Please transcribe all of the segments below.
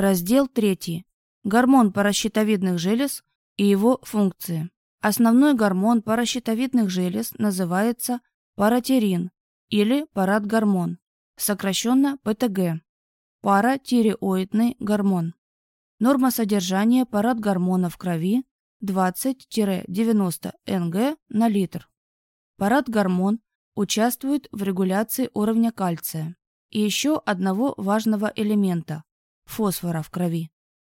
Раздел 3. Гормон паращитовидных желез и его функции. Основной гормон паращитовидных желез называется паратирин или парадгормон, сокращенно ПТГ, паратиреоидный гормон. Норма содержания парадгормона в крови 20-90 Нг на литр. Парадгормон участвует в регуляции уровня кальция и еще одного важного элемента – фосфора в крови.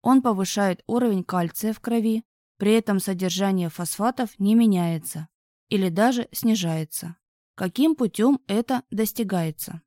Он повышает уровень кальция в крови, при этом содержание фосфатов не меняется или даже снижается. Каким путем это достигается?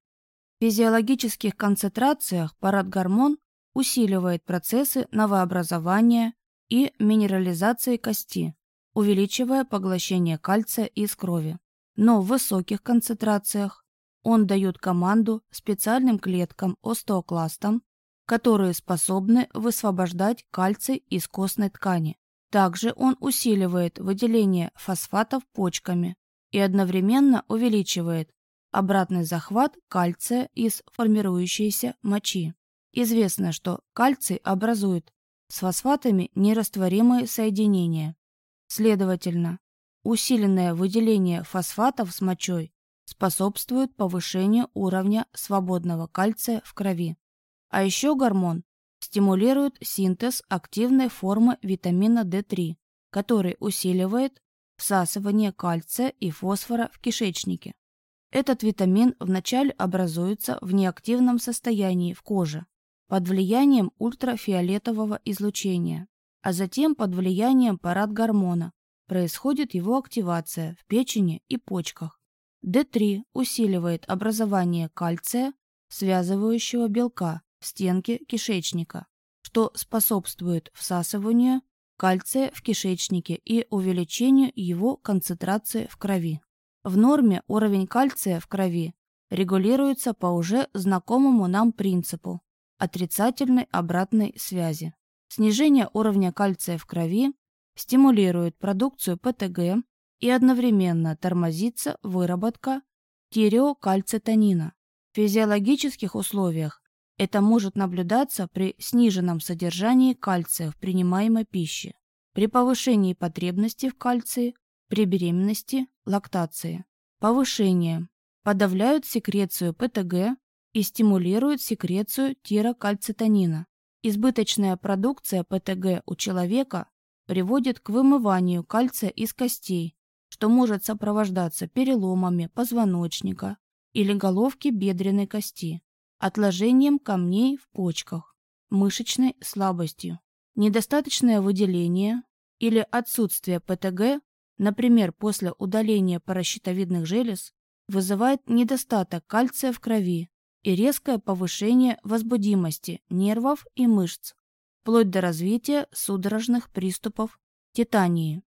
В физиологических концентрациях парадгормон усиливает процессы новообразования и минерализации кости, увеличивая поглощение кальция из крови. Но в высоких концентрациях он дает команду специальным клеткам-остеокластам которые способны высвобождать кальций из костной ткани. Также он усиливает выделение фосфатов почками и одновременно увеличивает обратный захват кальция из формирующейся мочи. Известно, что кальций образует с фосфатами нерастворимые соединения. Следовательно, усиленное выделение фосфатов с мочой способствует повышению уровня свободного кальция в крови. А еще гормон стимулирует синтез активной формы витамина D3, который усиливает всасывание кальция и фосфора в кишечнике. Этот витамин вначале образуется в неактивном состоянии в коже под влиянием ультрафиолетового излучения, а затем под влиянием парадгормона происходит его активация в печени и почках. D3 усиливает образование кальция, связывающего белка, стенки кишечника, что способствует всасыванию кальция в кишечнике и увеличению его концентрации в крови. В норме уровень кальция в крови регулируется по уже знакомому нам принципу отрицательной обратной связи. Снижение уровня кальция в крови стимулирует продукцию ПТГ и одновременно тормозится выработка тиреокальцитонина. В физиологических условиях это может наблюдаться при сниженном содержании кальция в принимаемой пище, при повышении потребности в кальции, при беременности, лактации. Повышение подавляют секрецию ПТГ и стимулируют секрецию тирокальцитонина. Избыточная продукция ПТГ у человека приводит к вымыванию кальция из костей, что может сопровождаться переломами позвоночника или головки бедренной кости отложением камней в почках, мышечной слабостью. Недостаточное выделение или отсутствие ПТГ, например, после удаления паращитовидных желез, вызывает недостаток кальция в крови и резкое повышение возбудимости нервов и мышц, вплоть до развития судорожных приступов титании.